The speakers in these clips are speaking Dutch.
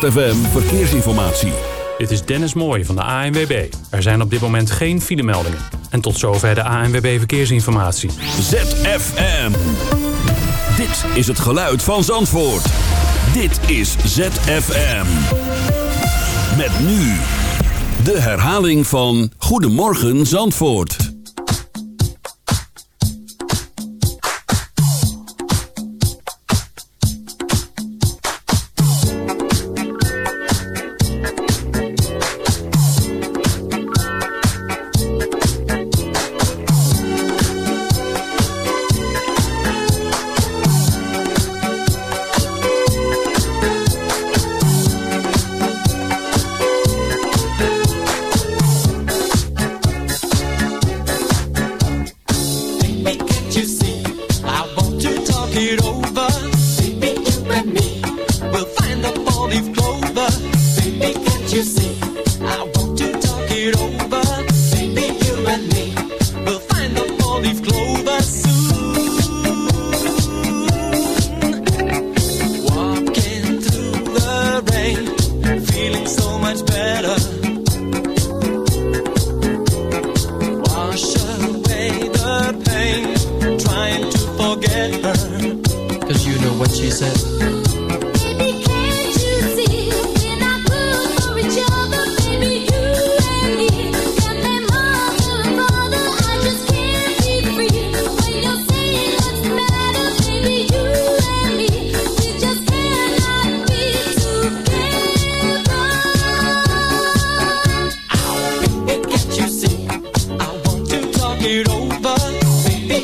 ZFM Verkeersinformatie. Dit is Dennis Mooij van de ANWB. Er zijn op dit moment geen filemeldingen. En tot zover de ANWB Verkeersinformatie. ZFM. Dit is het geluid van Zandvoort. Dit is ZFM. Met nu de herhaling van Goedemorgen Zandvoort.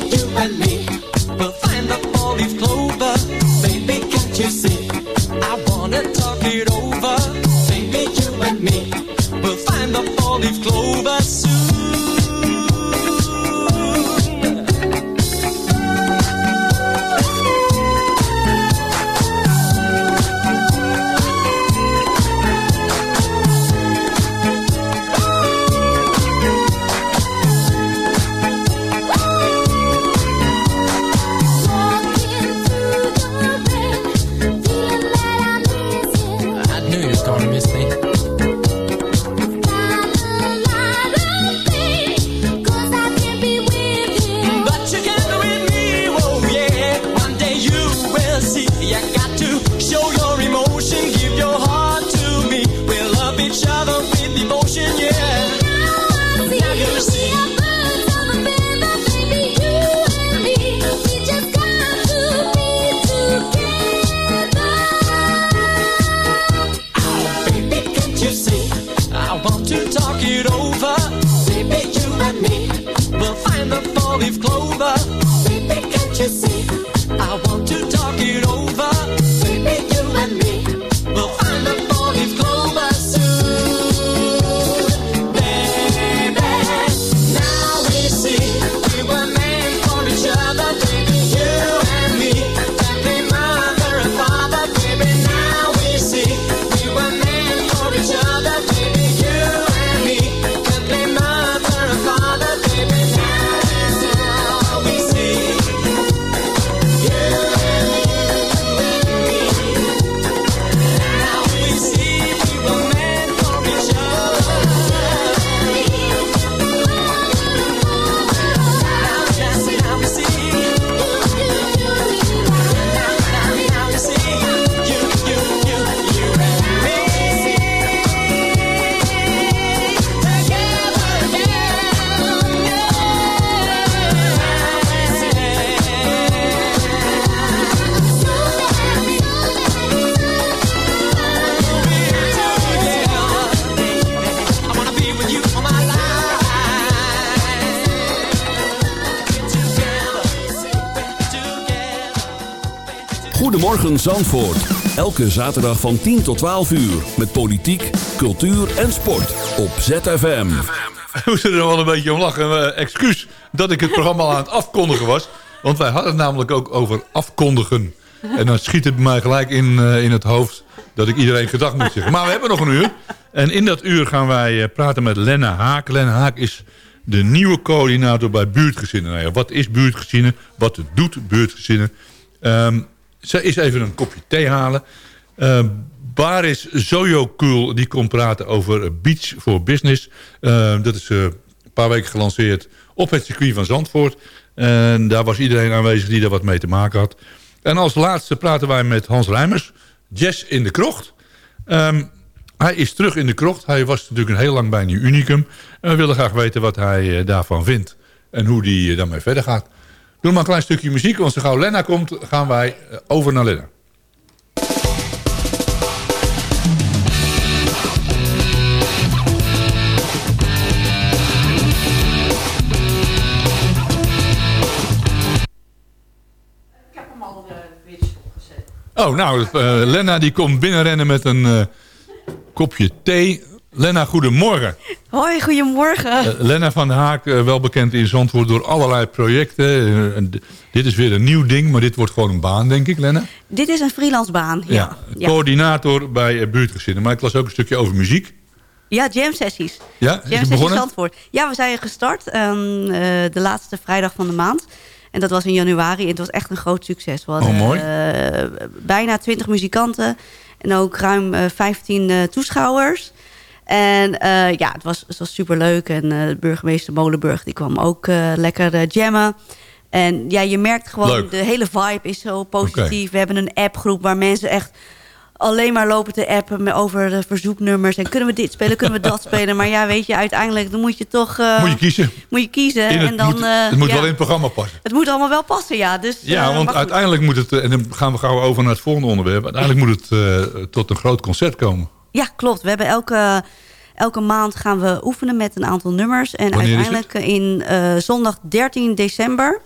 you and me. Goedemorgen Zandvoort. Elke zaterdag van 10 tot 12 uur. Met politiek, cultuur en sport. Op ZFM. We moeten er wel een beetje om lachen. Uh, excuus dat ik het programma aan het afkondigen was. Want wij hadden het namelijk ook over afkondigen. En dan schiet het mij gelijk in, uh, in het hoofd dat ik iedereen gedag moet zeggen. Maar we hebben nog een uur. En in dat uur gaan wij uh, praten met Lenne Haak. Lenne Haak is de nieuwe coördinator bij buurtgezinnen. Nou ja, wat is buurtgezinnen? Wat doet buurtgezinnen? Um, ze is even een kopje thee halen. Uh, Baris Zoyokul die komt praten over Beach for Business. Uh, dat is uh, een paar weken gelanceerd op het circuit van Zandvoort. En daar was iedereen aanwezig die daar wat mee te maken had. En als laatste praten wij met Hans Rijmers. Jazz in de krocht. Um, hij is terug in de krocht. Hij was natuurlijk een heel lang bij Unicum. En we willen graag weten wat hij daarvan vindt. En hoe hij daarmee verder gaat. Doe maar een klein stukje muziek. Want zo gauw Lena komt, gaan wij over naar Lena. Oh, nou, uh, Lena die komt binnenrennen met een uh, kopje thee. Lena, goedemorgen. Hoi, goedemorgen. Uh, Lena van der Haak, wel bekend in Zandvoort door allerlei projecten. dit is weer een nieuw ding, maar dit wordt gewoon een baan, denk ik, Lena? Dit is een freelance baan, ja. ja. Coördinator bij buurtgezinnen. Maar ik las ook een stukje over muziek. Ja, jam sessies. Ja, jam sessies Zandvoort. Ja, we zijn gestart um, de laatste vrijdag van de maand. En dat was in januari. En het was echt een groot succes. We hadden, oh, mooi. Bijna 20 muzikanten. En ook ruim uh, 15 uh, toeschouwers. En uh, ja, het was, het was superleuk. En burgemeester Molenburg die kwam ook lekker jammen. En ja, je merkt gewoon, Leuk. de hele vibe is zo positief. Okay. We hebben een appgroep waar mensen echt alleen maar lopen te appen over de verzoeknummers. En kunnen we dit spelen, kunnen we dat spelen. Maar ja, weet je, uiteindelijk dan moet je toch... Uh, moet je kiezen. Moet je kiezen. het en dan, moet, het moet ja, wel in het programma passen. Het moet allemaal wel passen, ja. Dus, ja, uh, want uiteindelijk moet het... En dan gaan we gauw over naar het volgende onderwerp. Uiteindelijk moet het tot een groot concert komen. Ja, klopt. We hebben elke... Elke maand gaan we oefenen met een aantal nummers. En Wanneer uiteindelijk in zondag 13 december...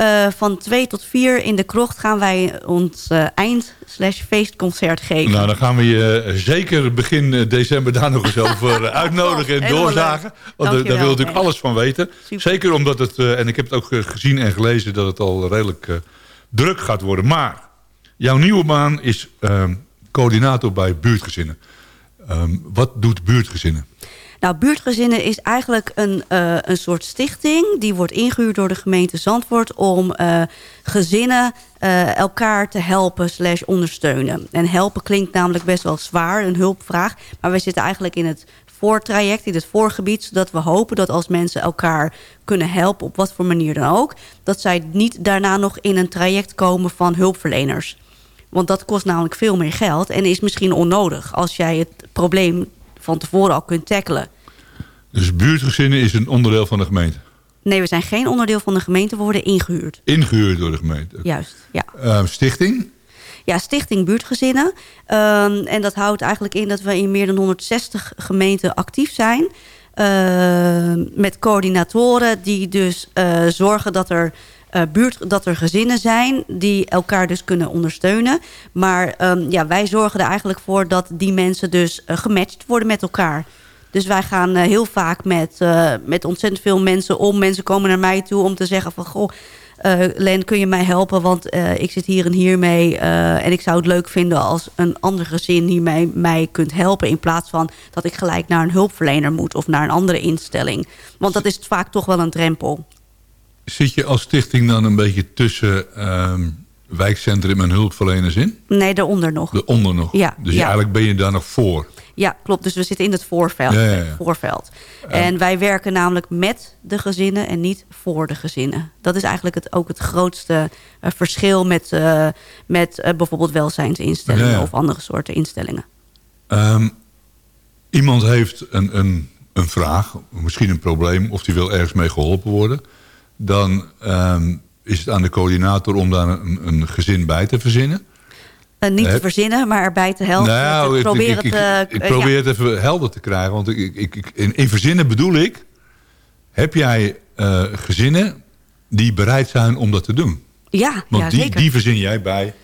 Uh, van 2 tot 4 in de krocht gaan wij ons uh, eind-feestconcert geven. Nou, dan gaan we je uh, zeker begin december daar nog eens over uitnodigen en doorzagen. Want daar wil je natuurlijk alles van weten. Super. Zeker omdat het, en ik heb het ook gezien en gelezen, dat het al redelijk druk gaat worden. Maar jouw nieuwe baan is coördinator bij buurtgezinnen. Um, wat doet buurtgezinnen? Nou, buurtgezinnen is eigenlijk een, uh, een soort stichting. Die wordt ingehuurd door de gemeente Zandvoort... om uh, gezinnen uh, elkaar te helpen slash ondersteunen. En helpen klinkt namelijk best wel zwaar, een hulpvraag. Maar we zitten eigenlijk in het voortraject, in het voorgebied... zodat we hopen dat als mensen elkaar kunnen helpen... op wat voor manier dan ook... dat zij niet daarna nog in een traject komen van hulpverleners. Want dat kost namelijk veel meer geld en is misschien onnodig... als jij het probleem van tevoren al kunt tackelen. Dus buurtgezinnen is een onderdeel van de gemeente? Nee, we zijn geen onderdeel van de gemeente. We worden ingehuurd. Ingehuurd door de gemeente? Juist, ja. Uh, stichting? Ja, Stichting Buurtgezinnen. Um, en dat houdt eigenlijk in dat we in meer dan 160 gemeenten actief zijn. Uh, met coördinatoren die dus uh, zorgen dat er uh, buurt, dat er gezinnen zijn die elkaar dus kunnen ondersteunen. Maar um, ja, wij zorgen er eigenlijk voor dat die mensen dus uh, gematcht worden met elkaar. Dus wij gaan uh, heel vaak met, met ontzettend veel mensen om. Mensen komen naar mij toe om te zeggen van... goh, Len, kun je mij helpen? Want ik zit hier en hier mee. en ik zou het leuk vinden als een ander gezin hiermee mij kunt helpen. In plaats van dat ik gelijk naar een hulpverlener moet of naar een andere instelling. Want dat is vaak toch wel een drempel. Zit je als stichting dan een beetje tussen um, wijkcentrum en hulpverleners in? Nee, daaronder nog. Daaronder nog? Ja. Dus ja. eigenlijk ben je daar nog voor? Ja, klopt. Dus we zitten in het voorveld. Ja, ja, ja. voorveld. En wij werken namelijk met de gezinnen en niet voor de gezinnen. Dat is eigenlijk het, ook het grootste uh, verschil met, uh, met uh, bijvoorbeeld welzijnsinstellingen of andere soorten instellingen. Um, iemand heeft een, een, een vraag, misschien een probleem, of die wil ergens mee geholpen worden dan um, is het aan de coördinator om daar een, een gezin bij te verzinnen. Uh, niet te verzinnen, maar erbij te helpen. Nou, te proberen ik, ik, te, ik, ik probeer ja. het even helder te krijgen. Want ik, ik, in, in verzinnen bedoel ik... heb jij uh, gezinnen die bereid zijn om dat te doen? Ja, Want ja, die, zeker. die verzin jij bij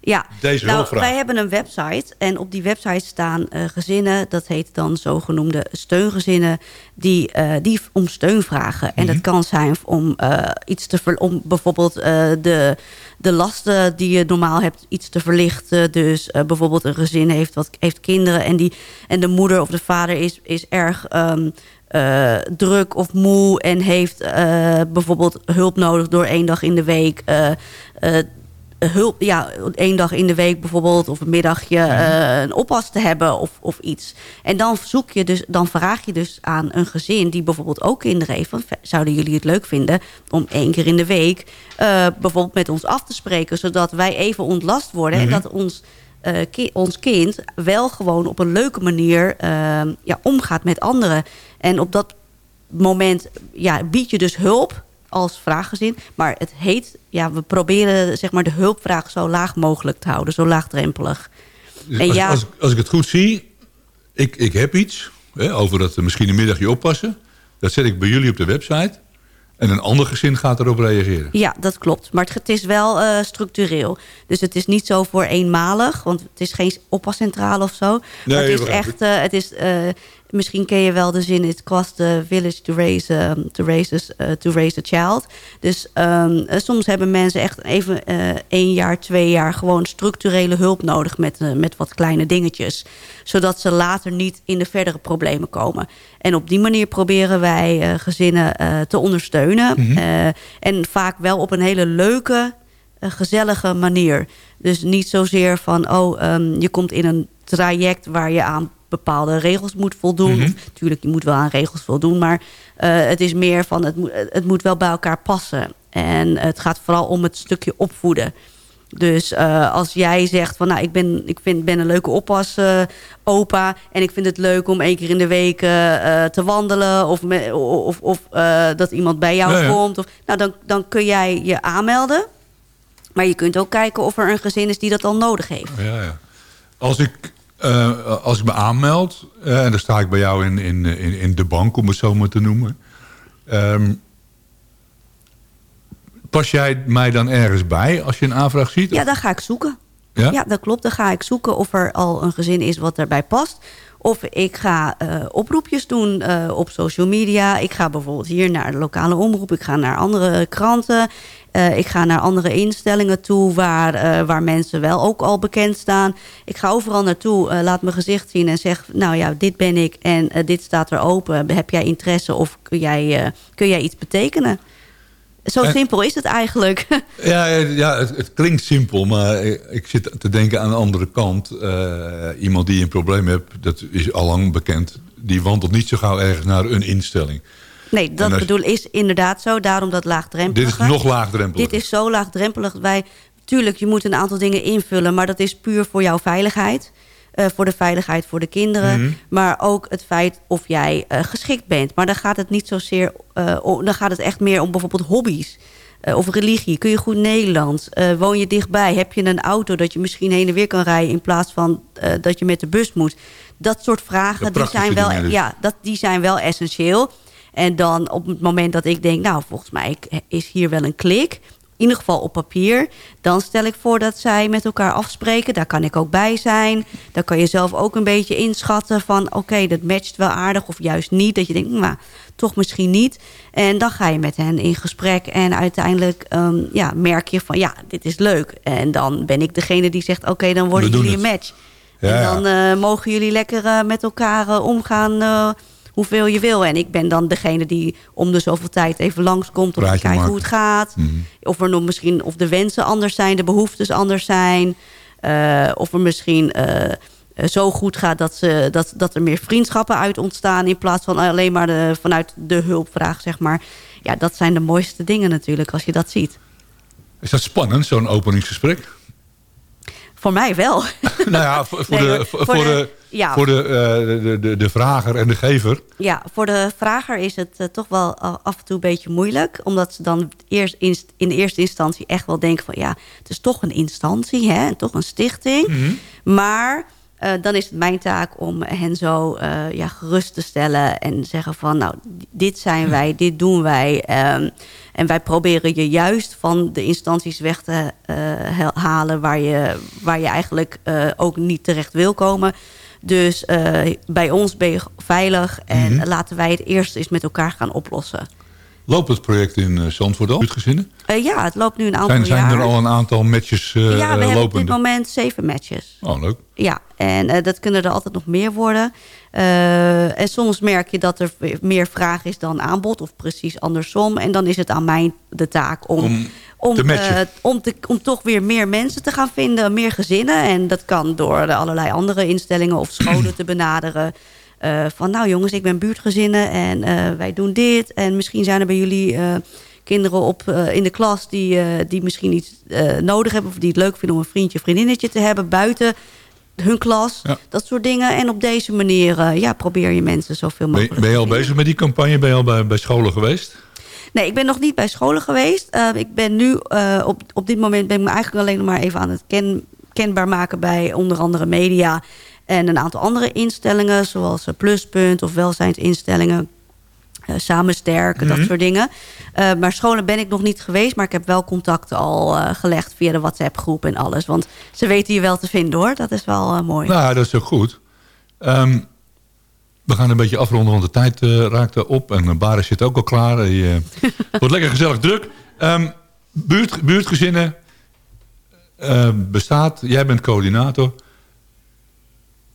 ja, deze nou, wij hebben een website en op die website staan uh, gezinnen, dat heet dan zogenoemde steungezinnen, die, uh, die om steun vragen. En mm -hmm. dat kan zijn om uh, iets te ver, om bijvoorbeeld de, de lasten die je normaal hebt, iets te verlichten. Dus bijvoorbeeld een gezin heeft, wat, heeft kinderen en, die, en de moeder of de vader is, is erg. Um, uh, druk of moe en heeft uh, bijvoorbeeld hulp nodig door één dag in de week. Uh, hulp, ja, één dag in de week bijvoorbeeld, of een middagje uh, een oppas te hebben of, of iets. En dan zoek je dus, dan vraag je dus aan een gezin die bijvoorbeeld ook kinderen heeft. Van, zouden jullie het leuk vinden om één keer in de week uh, bijvoorbeeld met ons af te spreken, zodat wij even ontlast worden mm -hmm. en dat ons. Uh, ki ons kind wel gewoon op een leuke manier ja, omgaat met anderen. En op dat moment ja, bied je dus hulp als vraaggezin. Maar het heet, ja, we proberen zeg maar, de hulpvraag zo laag mogelijk te houden. Zo laagdrempelig. Dus en als, ja, als, als, ik het goed zie, ik, ik heb iets hè, over dat misschien een middagje oppassen. Dat zet ik bij jullie op de website. En een ander gezin gaat erop reageren. Ja, dat klopt. Maar het is wel uh, structureel. Dus het is niet zo voor eenmalig. Want het is geen oppascentrale of zo. Nee, maar het is echt... Uh, het is, uh, Misschien ken je wel de zin... it cost the village to raise, um, to raise, uh, to raise a child. Dus um, soms hebben mensen echt even uh, één jaar, twee jaar... gewoon structurele hulp nodig met, uh, met wat kleine dingetjes. Zodat ze later niet in de verdere problemen komen. En op die manier proberen wij gezinnen te ondersteunen. Mm -hmm. en vaak wel op een hele leuke, gezellige manier. Dus niet zozeer van... oh, um, je komt in een traject waar je aan bepaalde regels moet voldoen. Mm Tuurlijk, je moet wel aan regels voldoen. Maar uh, het is meer van, het moet, het moet wel bij elkaar passen. En het gaat vooral om het stukje opvoeden. Dus uh, als jij zegt van nou ik ben, ik vind, ben een leuke oppas uh, opa en ik vind het leuk om één keer in de week uh, te wandelen of, me, of, of dat iemand bij jou ja, ja. komt. Of, nou dan, dan kun jij je aanmelden. Maar je kunt ook kijken of er een gezin is die dat al nodig heeft. Ja, ja. Als ik uh, als ik me aanmeld, uh, en dan sta ik bij jou in, in, in, in, de bank, om het zo maar te noemen. Um, pas jij mij dan ergens bij als je een aanvraag ziet? Ja, dan ga ik zoeken. Ja? ja, dat klopt. Dan ga ik zoeken of er al een gezin is wat erbij past. Of ik ga uh, oproepjes doen uh, op social media. Ik ga bijvoorbeeld hier naar de lokale omroep. Ik ga naar andere kranten. Uh, ik ga naar andere instellingen toe waar, waar mensen wel ook al bekend staan. Ik ga overal naartoe, laat mijn gezicht zien en zeg... nou ja, dit ben ik en dit staat er open. Heb jij interesse of kun jij, kun jij iets betekenen? Zo simpel is het eigenlijk. Ja, ja het, het, klinkt simpel, maar ik zit te denken aan de andere kant. Iemand die een probleem heeft, dat is allang bekend. Die wandelt niet zo gauw ergens naar een instelling. Nee, dat als, bedoel is inderdaad zo. Daarom dat laagdrempelig. Dit is nog laagdrempelig. Dit is zo laagdrempelig. Wij, tuurlijk, je moet een aantal dingen invullen. Maar dat is puur voor jouw veiligheid. Uh, voor de veiligheid voor de kinderen. Mm -hmm. Maar ook het feit of jij uh, geschikt bent. Maar dan gaat het niet zozeer... Uh, om, dan gaat het echt meer om bijvoorbeeld hobby's. of religie. Kun je goed Nederlands? woon je dichtbij? Heb je een auto dat je misschien heen en weer kan rijden... in plaats van dat je met de bus moet? Dat soort vragen die zijn, wel, dus. ja, dat, die zijn wel essentieel. En dan op het moment dat ik denk... nou, volgens mij is hier wel een klik in ieder geval op papier. Dan stel ik voor dat zij met elkaar afspreken. Daar kan ik ook bij zijn. Dan kan je zelf ook een beetje inschatten van... oké, okay, dat matcht wel aardig of juist niet. Dat je denkt, nou, toch misschien niet. En dan ga je met hen in gesprek. En uiteindelijk um, ja, merk je van, ja, dit is leuk. En dan ben ik degene die zegt, oké, okay, dan worden jullie een match. Ja, en dan uh, mogen jullie lekker uh, met elkaar uh, omgaan hoeveel je wil. En ik ben dan degene die om de zoveel tijd even langskomt... om te kijken hoe het gaat. Mm -hmm. Of er nog misschien of de wensen anders zijn, de behoeftes anders zijn. Uh, of er misschien uh, zo goed gaat dat, ze, dat, dat er meer vriendschappen uit ontstaan... in plaats van alleen maar de, vanuit de hulpvraag, zeg maar. Ja, dat zijn de mooiste dingen natuurlijk, als je dat ziet. Is dat spannend, zo'n openingsgesprek? Voor mij wel. nou ja, voor, voor, nee, de, voor, voor, de, ja. voor de, uh, de, de, de, vrager en de gever. Ja, voor de vrager is het uh, toch wel af en toe een beetje moeilijk. Omdat ze dan eerst in, in de eerste instantie echt wel denken van... ja, het is toch een instantie, hè, en toch een stichting. Mm -hmm. Maar uh, dan is het mijn taak om hen zo ja, gerust te stellen en zeggen van nou, dit zijn wij, dit doen wij. Um, en wij proberen je juist van de instanties weg te halen waar je, waar je eigenlijk ook niet terecht wil komen. Dus bij ons ben je veilig en mm -hmm. laten wij het eerst eens met elkaar gaan oplossen. Loopt het project in uh, Zandvoort al, buurtgezinnen? Uh, ja, het loopt nu een aantal zijn, zijn jaar. Zijn er al een aantal matches uh, Ja, we lopende? hebben op dit moment zeven matches. Oh, leuk. Ja, en dat kunnen er altijd nog meer worden. en soms merk je dat er meer vraag is dan aanbod. Of precies andersom. En dan is het aan mij de taak om... om om, te matchen. om, te, om toch weer meer mensen te gaan vinden, meer gezinnen. En dat kan door allerlei andere instellingen of scholen te benaderen. Uh, van nou jongens, ik ben buurtgezinnen en uh, wij doen dit. En misschien zijn er bij jullie uh, kinderen op, in de klas die, die misschien iets nodig hebben... of die het leuk vinden om een vriendje of vriendinnetje te hebben buiten hun klas. Ja. Dat soort dingen. En op deze manier ja, probeer je mensen zoveel mogelijk Ben, ben je al bezig met die campagne? Ben je al bij, bij scholen geweest? Nee, ik ben nog niet bij scholen geweest. Uh, ik ben nu, uh, op, op dit moment ben ik me eigenlijk alleen nog maar even aan het ken, kenbaar maken bij onder andere media en een aantal andere instellingen, zoals uh, Pluspunt of welzijnsinstellingen. samen sterken, dat Mhm. soort dingen. maar scholen ben ik nog niet geweest, maar ik heb wel contacten al gelegd via de WhatsApp groep en alles. Want ze weten je wel te vinden hoor, dat is wel mooi. Nou, dat is ook goed. Um, we gaan een beetje afronden, want de tijd uh, raakt op. En Baris zit ook al klaar. Je uh, wordt lekker gezellig druk. Um, buurt, buurtgezinnen bestaat. Jij bent coördinator.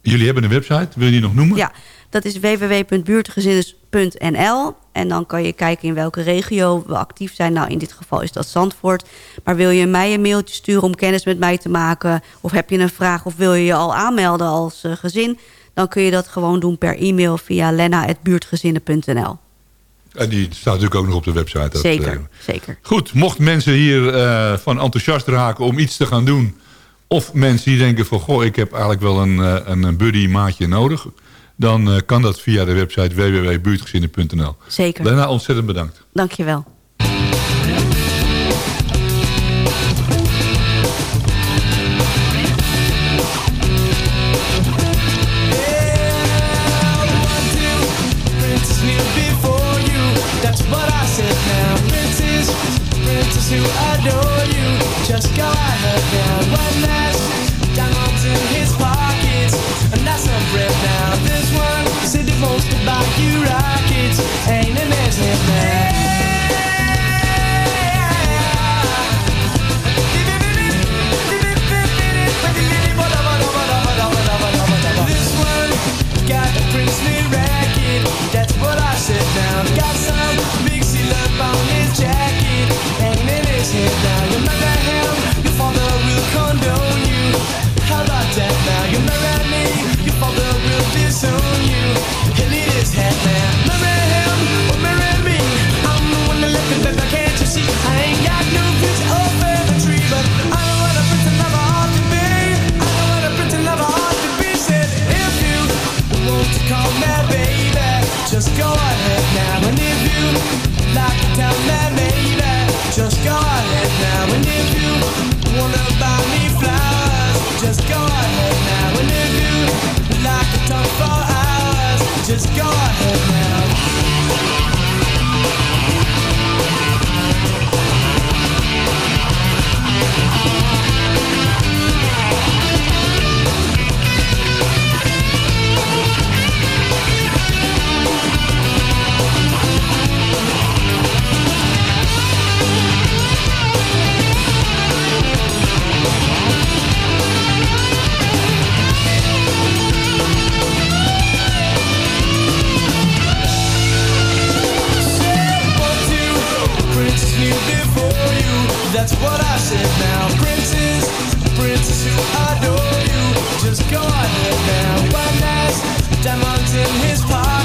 Jullie hebben een website. Wil je die nog noemen? Ja, dat is www.buurtgezinnen.nl. En dan kan je kijken in welke regio we actief zijn. Nou, in dit geval is dat Zandvoort. Maar wil je mij een mailtje sturen om kennis met mij te maken? Of heb je een vraag of wil je je al aanmelden als gezin? Dan kun je dat gewoon doen per e-mail via lena.buurtgezinnen.nl. En die staat natuurlijk ook nog op de website. Dat, zeker, uh, zeker. Goed, mocht mensen hier uh, van enthousiast raken om iets te gaan doen... of mensen die denken van... goh, ik heb eigenlijk wel een, uh, een buddy maatje nodig... dan uh, kan dat via de website www.buurtgezinnen.nl. Zeker. Lena, ontzettend bedankt. Dank to adore you. Just go ahead now. One last diamonds in his pockets, and that's a breath now. This one said he wants to buy you rockets, ain't in that now? You marry me, your father will disown you. And in his head now. Marry him or marry me. I'm the one that left it better, can't you see? I ain't got no pitch over the tree, but I know what a prince and never ought to be. I know what a prince and never ought to be. Said if you want to call me baby, just go ahead now. And if you like to tell me maybe, just go ahead now. And if you wanna buy me flowers, just go ahead now. And if you like to talk for hours, just go ahead now. That's what I said now. Princess, princess who adore you. Just go ahead now. One has diamonds in his pockets,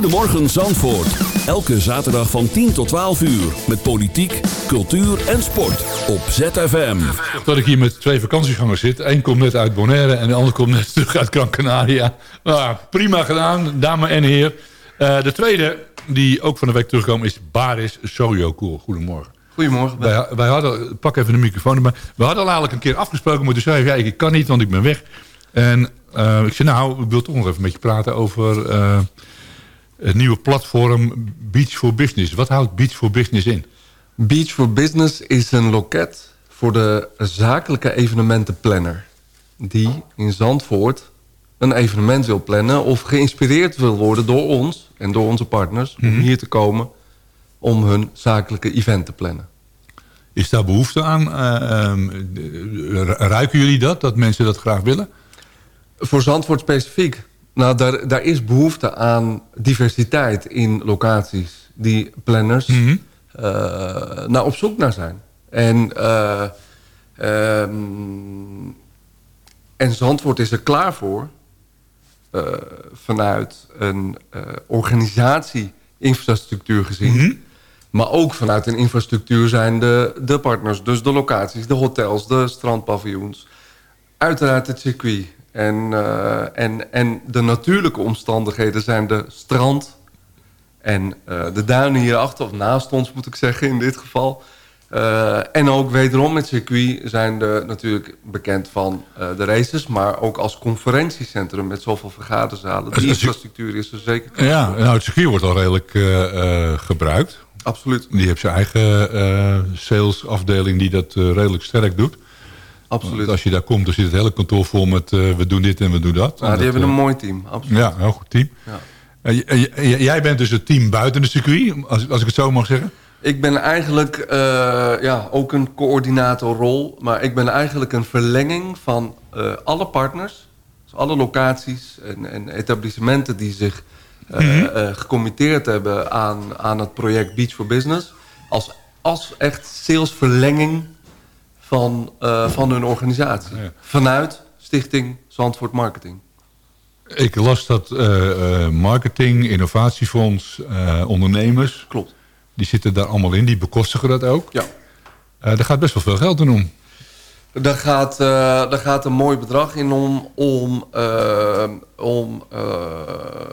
Goedemorgen Zandvoort. Elke zaterdag van 10 tot 12 uur. Met politiek, cultuur en sport. Op ZFM. Dat ik hier met twee vakantiegangers zit. Eén komt net uit Bonaire en de ander komt net terug uit Gran Canaria. Nou, prima gedaan, dame en heer. Eh, de tweede, die ook van de week terugkomt, is Baris Sojokool. Goedemorgen. Goedemorgen. Wij, wij hadden, pak even de microfoon erbij. We hadden al eigenlijk een keer afgesproken, maar toen zei hij, ja, ik kan niet, want ik ben weg. En eh, ik zei, nou, ik wil toch nog even met je praten over eh, het nieuwe platform Beach for Business. Wat houdt Beach for Business in? Beach for Business is een loket voor de zakelijke evenementenplanner. Die in Zandvoort een evenement wil plannen... of geïnspireerd wil worden door ons en door onze partners... om hier te komen om hun zakelijke event te plannen. Is daar behoefte aan? Eh, ehm, eh, ruiken jullie dat, dat mensen dat graag willen? Voor Zandvoort specifiek? Nou, daar, daar is behoefte aan diversiteit in locaties... die planners naar op zoek naar zijn. En, eh, ehm, en Zandvoort is er klaar voor... eh, vanuit een eh, organisatie-infrastructuur gezien... Mhm. Maar ook vanuit een infrastructuur zijn de, de partners, dus de locaties, de hotels, de strandpaviljoens. Uiteraard het circuit. En, eh, en, en de natuurlijke omstandigheden zijn de strand en eh, de duinen hierachter, of naast ons moet ik zeggen in dit geval. Eh, en ook wederom het circuit zijn de, natuurlijk bekend van de races... maar ook als conferentiecentrum met zoveel vergaderzalen. Die infrastructuur is er zeker. Ja, nou, het circuit wordt al redelijk gebruikt. Absoluut. Die heeft zijn eigen salesafdeling die dat redelijk sterk doet. Absoluut. Want als je daar komt, dan zit het hele kantoor vol met eh, we doen dit en we doen dat. Nou, En die dat, hebben een eh, mooi team. Absoluut. Ja, een heel goed team. Ja. Jij bent dus het team buiten het circuit, als, als ik het zo mag zeggen. Ik ben eigenlijk eh, ja, ook een coördinatorrol. Maar ik ben eigenlijk een verlenging van alle partners. Dus alle locaties en, en etablissementen die zich eh, gecommitteerd hebben aan, aan het project Beach for Business. Als, als echt salesverlenging van, eh, van hun organisatie. Ja. Vanuit Stichting Zandvoort Marketing. Ik las dat eh, eh, marketing, innovatiefonds, ondernemers... Klopt. die zitten daar allemaal in, die bekostigen dat ook. Ja. Daar gaat best wel veel geld in om. Daar gaat, eh, daar gaat een mooi bedrag in om, om, eh, om eh,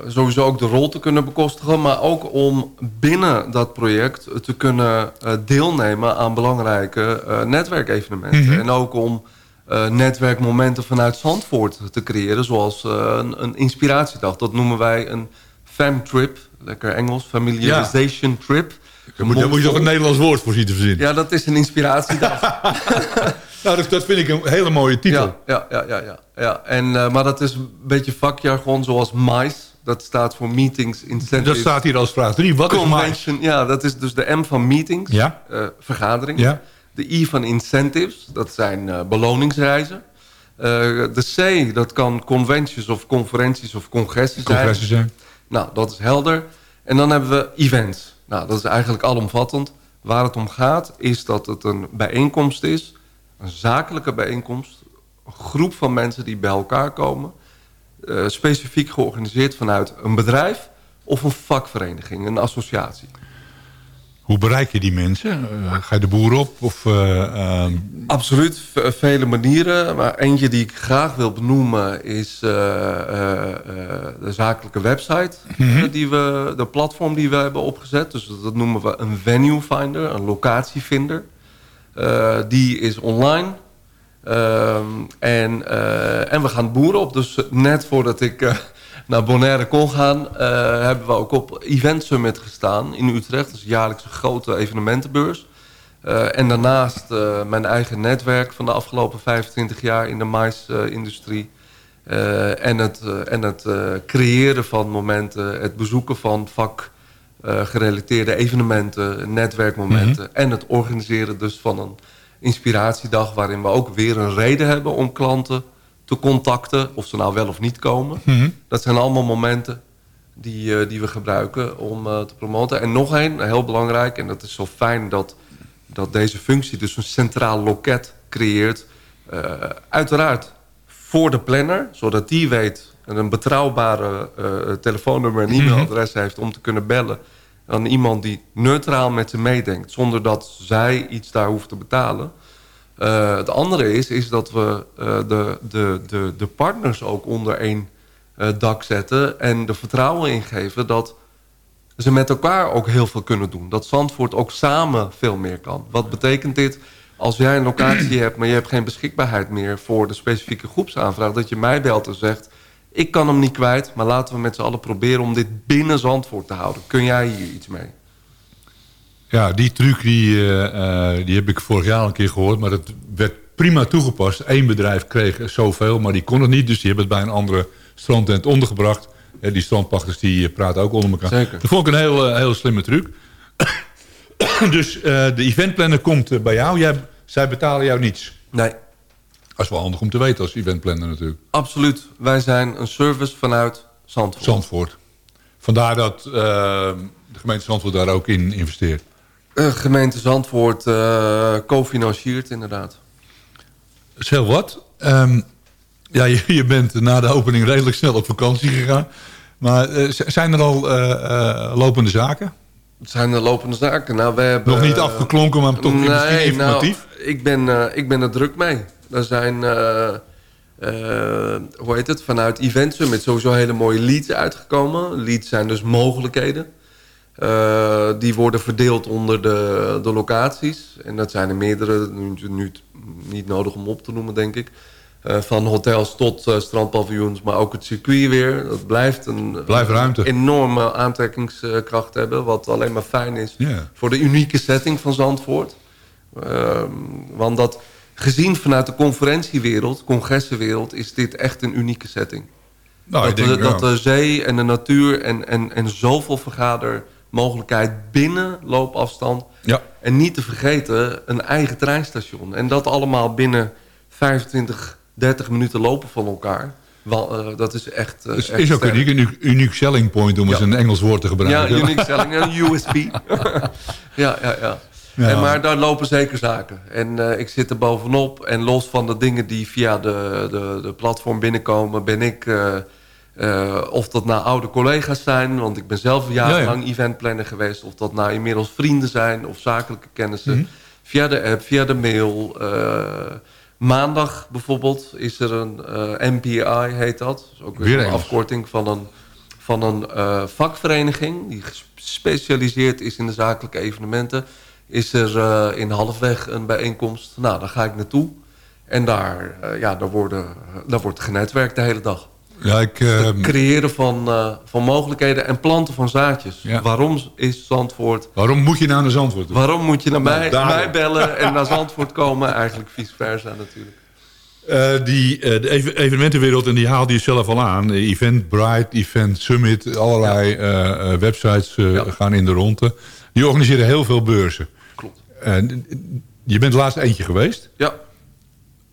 sowieso ook de rol te kunnen bekostigen... maar ook om binnen dat project te kunnen deelnemen aan belangrijke netwerkevenementen. En ook om netwerkmomenten vanuit Zandvoort te creëren... zoals een, een inspiratiedag. Dat noemen wij een fam-trip, lekker Engels, familiarization trip... Daar moet, daar moet je toch een Nederlands woord voor zien te verzinnen. Ja, dat is een inspiratiedag. Nou, dat, dat vind ik een hele mooie titel. Ja, ja, ja, ja. ja. En, eh, maar dat is een beetje vakjargon zoals MICE. Dat staat voor Meetings Incentives Dat staat hier als vraag 3. Wat is MICE? Ja, dat is dus de M van Meetings, Ja. eh, vergadering. Ja. De I van Incentives, dat zijn eh, beloningsreizen. De C, dat kan conventions of conferenties of congressen zijn. Congressen zijn. Nou, dat is helder. En dan hebben we events. Nou, dat is eigenlijk alomvattend. Waar het om gaat is dat het een bijeenkomst is. Een zakelijke bijeenkomst. Een groep van mensen die bij elkaar komen. eh, specifiek georganiseerd vanuit een bedrijf of een vakvereniging, een associatie. Hoe bereik je die mensen? Eh, ga je de boer op? Of, ehm, Absoluut, vele manieren. Maar eentje die ik graag wil benoemen is de zakelijke website. eh, die we, de platform die we hebben opgezet. Dus dat noemen we een venue finder, een locatievinder. Eh, die is online. Ehm, en, eh, en we gaan boeren op. Dus net voordat ik eh, naar Bonaire kon gaan... hebben we ook op Event Summit gestaan in Utrecht. Dat is een grote evenementenbeurs. En daarnaast mijn eigen netwerk van de afgelopen 25 jaar in de maïsindustrie. En het, en het creëren van momenten, het bezoeken van vakgerelateerde evenementen, netwerkmomenten. En het organiseren dus van een inspiratiedag waarin we ook weer een reden hebben om klanten te contacten. Of ze nou wel of niet komen. Dat zijn allemaal momenten die, eh, die we gebruiken om eh, te promoten. En nog één, heel belangrijk, en dat is zo fijn dat, dat deze functie dus een centraal loket creëert. Eh, uiteraard voor de planner, zodat die weet een betrouwbare eh, telefoonnummer en e-mailadres heeft om te kunnen bellen aan iemand die neutraal met ze meedenkt, zonder dat zij iets daar hoeft te betalen. Eh, het andere is, is dat we eh, de, de, de, de partners ook onder één dak zetten en er vertrouwen in geven dat ze met elkaar ook heel veel kunnen doen. Dat Zandvoort ook samen veel meer kan. Wat betekent dit? Als jij een locatie hebt, maar je hebt geen beschikbaarheid meer voor de specifieke groepsaanvraag, dat je mij belt en zegt, ik kan hem niet kwijt, maar laten we met z'n allen proberen om dit binnen Zandvoort te houden. Kun jij hier iets mee? Ja, die truc die, eh, eh, die heb ik vorig jaar al een keer gehoord. Maar het werd prima toegepast. Eén bedrijf kreeg zoveel, maar die kon het niet. Dus die hebben het bij een andere strandtent ondergebracht. Ja, die strandpachters die eh, praten ook onder elkaar. Zeker. Dat vond ik een heel, heel slimme truc. dus de eventplanner komt bij jou. Jij, zij betalen jou niets. Nee, Dat is wel handig om te weten als eventplanner natuurlijk. absoluut. Wij zijn een service vanuit Zandvoort. Zandvoort. Vandaar dat eh, de gemeente Zandvoort daar ook in investeert. Eh, gemeente Zandvoort eh co-financiert inderdaad. Heel wat. Ehm, ja, je, je bent na de opening redelijk snel op vakantie gegaan. Maar zijn er al lopende zaken? Het zijn de lopende zaken. Nou, we hebben, Nog niet afgeklonken, maar toch misschien Nee, informatief? Nou, ik, ben, ik ben er druk mee. Er zijn, eh, eh, hoe heet het, vanuit Event Summit sowieso hele mooie leads uitgekomen. Leads zijn dus mogelijkheden. Eh, die worden verdeeld onder de, de locaties. En dat zijn er meerdere, nu, nu niet nodig om op te noemen, denk ik. Van hotels tot eh, strandpaviljoens, maar ook het circuit weer. Dat blijft een Blijft ruimte. enorme aantrekkingskracht hebben. Wat alleen maar fijn is voor de unieke setting van Zandvoort. Ehm, want dat, gezien vanuit de conferentiewereld, congressenwereld... is dit echt een unieke setting. Nou, dat, denk, de, dat ja. de zee en de natuur en, en, en zoveel vergadermogelijkheid binnen loopafstand... Ja. en niet te vergeten een eigen treinstation. En dat allemaal binnen 25, 30 minuten lopen van elkaar. Wel, eh, dat is echt... eh, Dus echt is ook sterk. uniek, een uniek, uniek selling point om Ja. eens een Engels woord te Ja, gebruiken. unique selling, een USP. ja, ja, ja. Ja. En, maar daar lopen zeker zaken. En eh, ik zit er bovenop. En los van de dingen die via de, de, de platform binnenkomen... ben ik, eh, eh, of dat nou oude collega's zijn... want ik ben zelf jarenlang eventplanner geweest... of dat nou inmiddels vrienden zijn of zakelijke kennissen... Mhm. via de app, via de mail... Maandag bijvoorbeeld is er een MPI, heet dat. dat is ook weer Weer een afkorting van een, van een vakvereniging... die gespecialiseerd is in de zakelijke evenementen. Is er eh, in halfweg een bijeenkomst. Nou, daar ga ik naartoe. En daar, eh, ja, daar, worden, daar wordt genetwerkt de hele dag. Ja, ik, ehm, Creëren van, eh, van mogelijkheden en planten van zaadjes. Ja. Waarom is Zandvoort... waarom moet je nou naar Zandvoort? toe? Waarom moet je naar mij, mij bellen en naar Zandvoort komen? Eigenlijk vice versa natuurlijk. Die, de even- evenementenwereld, en die haalde je zelf al aan. Eventbrite, Event Summit, allerlei websites Ja. gaan in de ronde. Die organiseren heel veel beurzen. Eh, je bent laatst eentje geweest. Ja,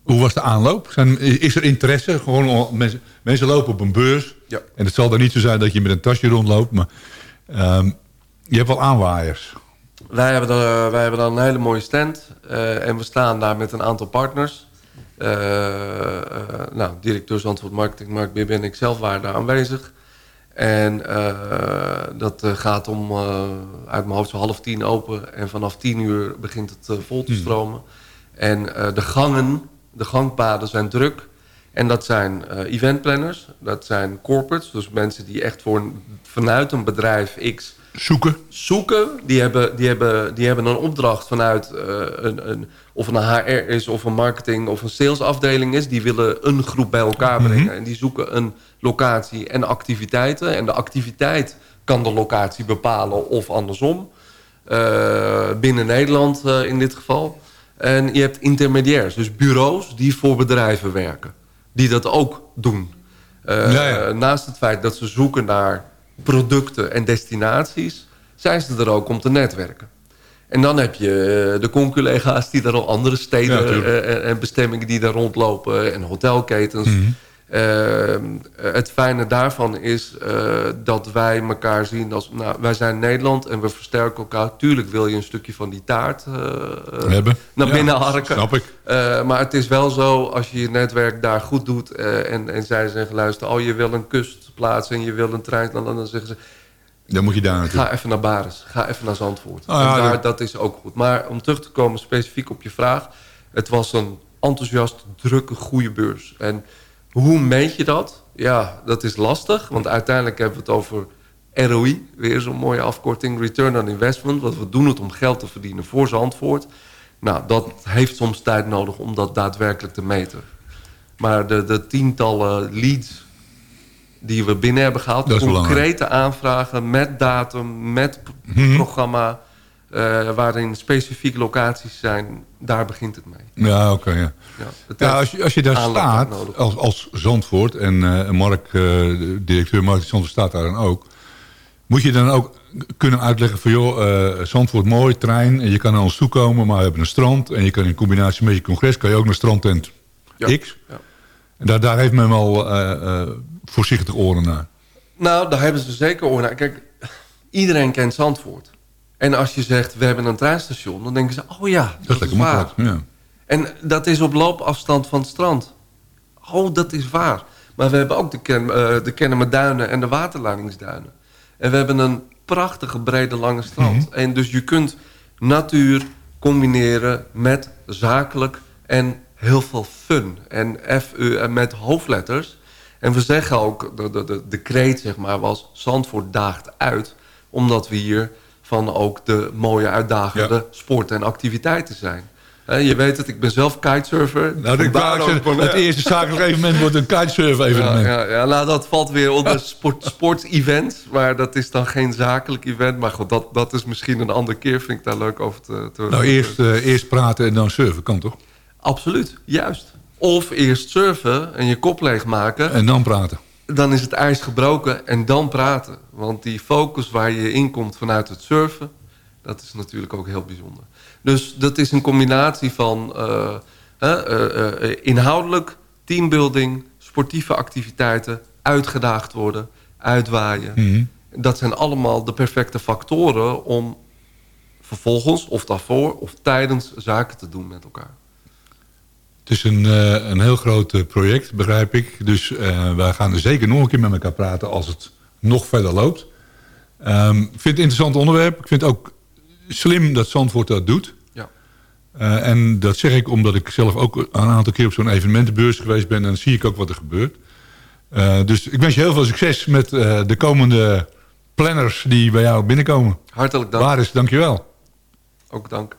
Hoe was de aanloop? Zijn, is er interesse? Gewoon mensen, mensen lopen op een beurs. Ja. En het zal dan niet zo zijn dat je met een tasje rondloopt. Maar ehm, je hebt wel aanwaaiers. Wij hebben, daar, wij hebben daar een hele mooie stand. eh, en we staan daar met een aantal partners. Eh, eh, nou, directeur Zandvoort Marketing, Mark Bibbe en ik zelf waren daar aanwezig. En eh, dat eh, gaat om eh, uit mijn hoofd zo half tien open. En vanaf tien uur begint het vol te stromen. En de gangen, de gangpaden zijn druk. En dat zijn eh, eventplanners, dat zijn corporates. Dus mensen die echt voor een, vanuit een bedrijf X Zoeken. zoeken. Die hebben, die hebben, die hebben een opdracht vanuit een, een, of een HR is of een marketing of een salesafdeling is. Die willen een groep bij elkaar brengen. En die zoeken een locatie en activiteiten. En de activiteit kan de locatie bepalen of andersom. Eh, binnen Nederland eh, in dit geval. En je hebt intermediairs, dus bureaus die voor bedrijven werken. Die dat ook doen. Eh, Ja, ja. Naast het feit dat ze zoeken naar producten en destinaties... zijn ze er ook om te netwerken. En dan heb je eh, de conculega's die daar al andere Ja, steden eh, en- en bestemmingen die daar rondlopen... en hotelketens. Mhm. Eh, het fijne daarvan is eh, dat wij elkaar zien als... Nou, wij zijn Nederland en we versterken elkaar. Tuurlijk wil je een stukje van die taart Hebben. naar Ja, binnen harken. Snap ik. Maar het is wel zo, als je je netwerk daar goed doet... en, en zij zeggen, luister, oh, je wil een kust plaatsen... en je wil een trein, dan, dan zeggen ze... Dan moet je daar naartoe. Ga even naar Baris. Ga even naar Zandvoort. Ah, ja, En daar, dat- dat is ook goed. Maar om terug te komen specifiek op je vraag. Het was een enthousiast, drukke, goede beurs. En hoe meet je dat? Ja, dat is lastig. Want uiteindelijk hebben we het over ROI. Weer zo'n mooie afkorting. Return on Investment. Want we doen het om geld te verdienen voor Zandvoort. Nou, dat heeft soms tijd nodig om dat daadwerkelijk te meten. Maar de, de tientallen leads die we binnen hebben gehaald. Dat is belangrijk. concrete aanvragen met datum, met Mhm. programma... eh, waarin specifieke locaties zijn, daar begint het mee. Ja, oké. ja. Ja, als je, als je daar staat, als, als Zandvoort... en eh, Mark, de directeur Mark Zandvoort, staat daar dan ook... moet je dan ook kunnen uitleggen van... joh, Zandvoort mooi, trein... en je kan naar ons toe komen, maar we hebben een strand... en je kan in combinatie met je congres... kan je ook naar strandtent Ja, X. ja. Daar, daar heeft men wel eh, eh, voorzichtig oren naar. Nou, daar hebben ze zeker oor naar. Kijk, iedereen kent Zandvoort. En als je zegt, we hebben een treinstation... dan denken ze, oh ja, Dat is waar. Ja. En dat is op loopafstand van het strand. Oh, dat is waar. Maar we hebben ook de, Ken, eh, de Kennemerduinen en de Waterleidingsduinen. En we hebben een prachtige, brede, lange strand. En dus je kunt natuur combineren met zakelijk en heel veel fun. En F, U, en met hoofdletters. En we zeggen ook, de, de, de, de kreet zeg maar was... Zandvoort daagt uit, omdat we hier van ook de mooie uitdagende Ja. sporten en activiteiten zijn. Je weet het, ik ben zelf kitesurfer. Nou, ik wou ook het eerste zakelijk evenement wordt een kitesurf ja, evenement. ja, ja, nou, dat valt weer onder sport, sportevent. Maar dat is dan geen zakelijk event. Maar goed, dat, dat is misschien een andere keer. Vind ik daar leuk over te... te Nou, eerst, eh, eerst praten en dan surfen, kan toch? Absoluut, juist. Of eerst surfen en je kop leegmaken. En dan praten. Dan is het ijs gebroken en dan praten. Want die focus waar je in komt vanuit het surfen... dat is natuurlijk ook heel bijzonder. Dus dat is een combinatie van eh, eh, eh, inhoudelijk, teambuilding... sportieve activiteiten, uitgedaagd worden, uitwaaien. Mhm. Dat zijn allemaal de perfecte factoren om vervolgens of daarvoor of tijdens zaken te doen met elkaar. Het is een, eh, een heel groot eh, project, begrijp ik. Dus eh, wij gaan er zeker nog een keer met elkaar praten als het nog verder loopt. Ehm, ik vind het een interessant onderwerp. Ik vind het ook slim dat Zandvoort dat doet. Ja. En dat zeg ik omdat ik zelf ook een aantal keer op zo'n evenementenbeurs geweest ben. En dan zie ik ook wat er gebeurt. Dus ik wens je heel veel succes met de komende planners die bij jou binnenkomen. Hartelijk dank. Waar is, dankjewel. Ook dank.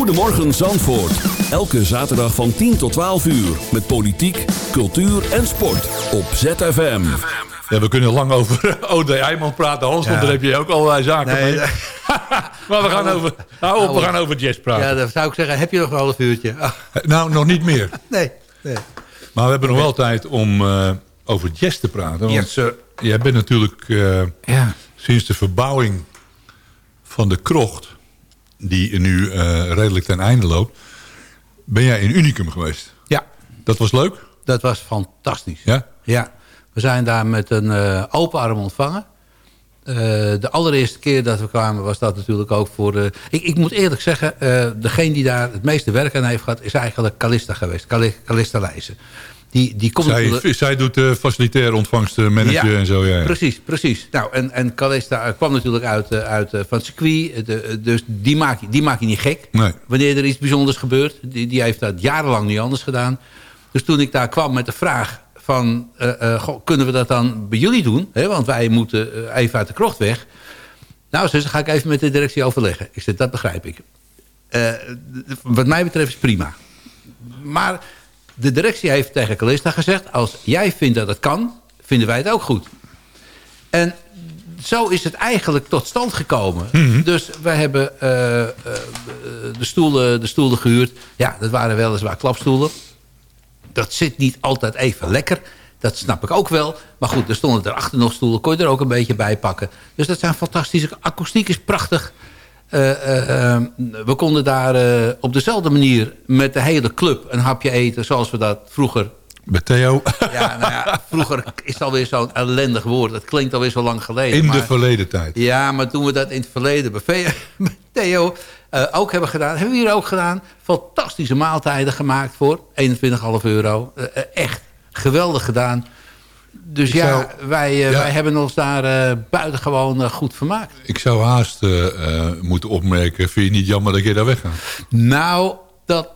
Goedemorgen Zandvoort. Elke zaterdag van 10 tot 12 uur. Met politiek, cultuur en sport. Op ZFM. Ja, we kunnen lang over O.D. Eijman praten, Hans, want Ja. daar heb je ook allerlei zaken Nee, mee. maar we gaan over, hou op, we gaan over jazz praten. ja, dan zou ik zeggen, heb je nog een half uurtje? Ah, Nou, nog niet meer. nee, nee. Maar we hebben nog wel tijd om eh, over jazz te praten. Want Yes, sir. jij bent natuurlijk eh, Ja. sinds de verbouwing van de krocht... die nu eh, redelijk ten einde loopt... ben jij in Unicum geweest. ja, Dat was leuk? dat was fantastisch. Ja? Ja, we zijn daar met een eh, open arm ontvangen. Eh, de allereerste keer dat we kwamen was dat natuurlijk ook voor... ik, ik moet eerlijk zeggen, degene die daar het meeste werk aan heeft gehad... is eigenlijk Calista geweest, Cali- Calista Leijzen. Die, die komt Zij, zij doet de facilitaire ontvangsten, manager en zo. Ja, ja. Precies, precies. Nou, en, en Calista eh, kwam natuurlijk uit, eh, uit eh, van het circuit. eh, de- eh, dus die maak, je, die maak je niet gek. Nee. Wanneer er iets bijzonders gebeurt. Die, die heeft dat jarenlang niet anders gedaan. Dus toen ik daar kwam met de vraag van... eh, eh, goh, kunnen we dat dan bij jullie doen? Want wij moeten eh, even uit de krocht weg. Nou, ze ga ik even met de directie overleggen. Ik zeg, dat begrijp ik. Eh, wat mij betreft is prima. Maar de directie heeft tegen Calista gezegd... als jij vindt dat het kan, vinden wij het ook goed. En zo is het eigenlijk tot stand gekomen. Dus we hebben eh, eh, de, stoelen, de stoelen gehuurd. Ja, dat waren weliswaar klapstoelen. Dat zit niet altijd even lekker. Dat snap ik ook wel. Maar goed, er stonden erachter nog stoelen. Kon je er ook een beetje bij pakken. Dus dat zijn fantastische... Akoestiek is prachtig. Eh, eh, eh, we konden daar eh, op dezelfde manier met de hele club een hapje eten... zoals we dat vroeger Bij Theo. ja, nou ja, vroeger is het alweer zo'n ellendig woord. Dat klinkt alweer zo lang geleden. In de verleden tijd. Ja, maar toen we dat in het verleden bij Theo ook hebben gedaan... hebben we hier ook gedaan. Fantastische maaltijden gemaakt voor 21,5 euro. Echt geweldig gedaan. Dus Ik ja, zou- wij, eh, Ja. wij hebben ons daar eh, buitengewoon eh, goed vermaakt. Ik zou haast moeten opmerken... vind je niet jammer dat je daar weggaat? Nou, dat,